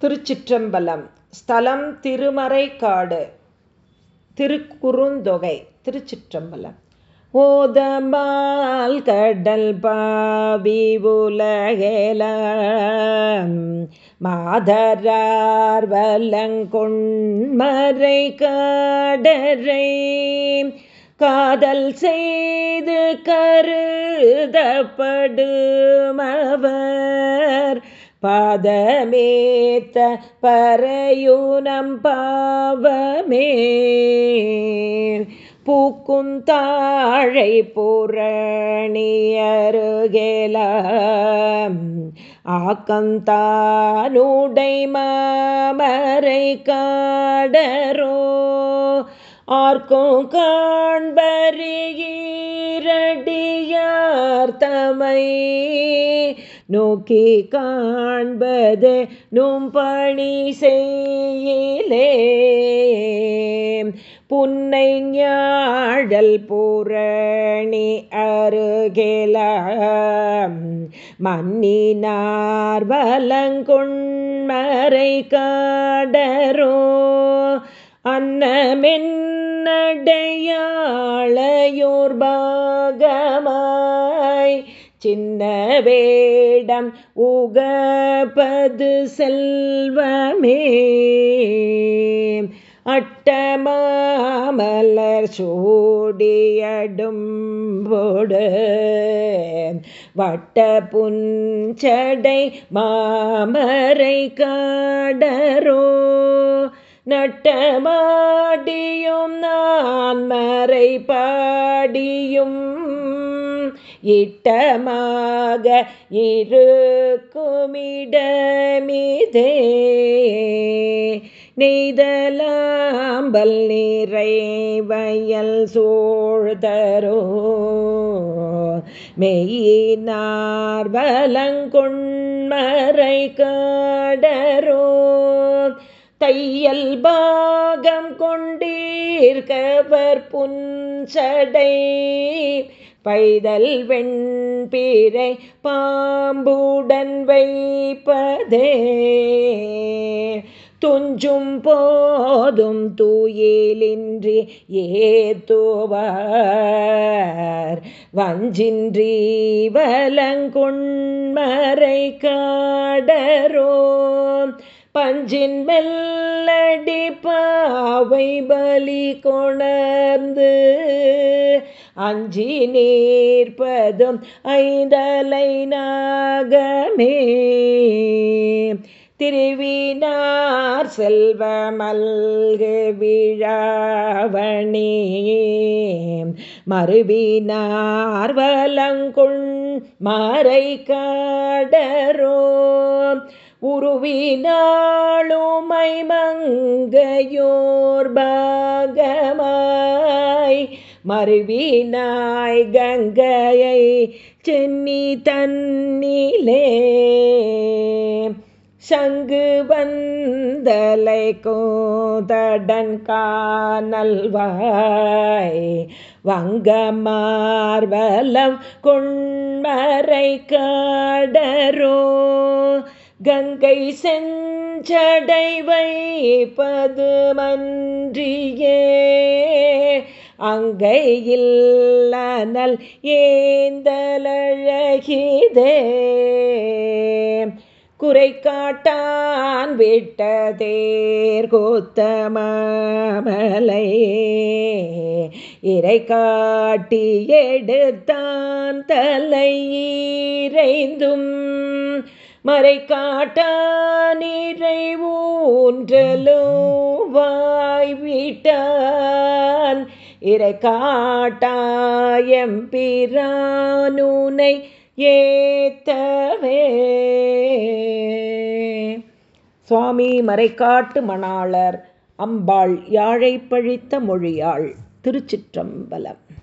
திருச்சிற்றம்பலம். ஸ்தலம் திருமறைக்காடு. திருக்குறுந்தொகை. திருச்சிற்றம்பலம். ஓதமால் கடல் பாவி உலகேல மாதரார் வலங்கொண்மறை காடரை காதல் செய்து கருதப்படுமவர். பாதமேத்த பறையூனம் பாவமே. பூக்கும் தாழை புறணியருகேலாம் ஆக்கந்தானுடை மாமரை காடரோ. ஆர்க்கும் காண்பறியீரடியார் தமை நோக்கி காண்பது நும் பணி செய்யிலே. புன்னை ஞாழல் பூரணி அருகில. மன்னினார் வலங்கொண்மறை காடரோ. அன்னமென்னடையாளையோர் பாகமா. சின்ன வேடம் உகபது செல்வமே. அட்டமாமலர் சூடியடும்போடு வட்ட புஞ்சடை மாமரை காடரோ. நட்டமாடியும் நான் மறை பாடியும் இட்டமாக இருக்குமிடமிதே. நெய்தலாம்பல் நீரை வயல் சூழ்தரோ. மெய்யினார் வலங்கொண்மறை காடரோ. தையல் பாகம் கொண்டீர்கவர் புன்சடை. பைதல் வெண்பீரை பாம்புடன் வைப்பதே. துஞ்சும் போதும் தூயிலின்றி ஏத்துவார். வஞ்சின்றி வலங்கொண்மறை காடரோ. பஞ்சின் மெல்லடி பாவை பலி கொணர்ந்து அஞ்சி நீர்ப்பதும் ஐந்தலை நாகமே. திருவினார் செல்வமல்கு விழாவணி மறுவினார் வலங்குண் மறை காடரோ. உருவினாளுமை மங்கையோர் பாகமாய் மறுவினாய் கங்கையை சென்னி தன்னிலே. சங்கு வந்தலை கோதடன் காணல்வாய் வங்கமார்வலம் கொண்மறை காடரோ. கங்கை செஞ்சடை வைப்பது மன்றியே அங்கையில் ஏந்தலழகிதே. குறை காட்டான் விட்டதேர் கோத்தமலை இறை காட்டி எடுத்தான் தலையீரைந்தும் இறைந்தும் மறை காட்டானிரை ஊன்றலோ வாய்விட்டான் இறை காட்டாயம் பிரானுனை ஏத்தவே. சுவாமி மறைக்காட்டு மணாளர் அம்பாள் யாழை பழித்த மொழியாள் திருச்சிற்றம்பலம்.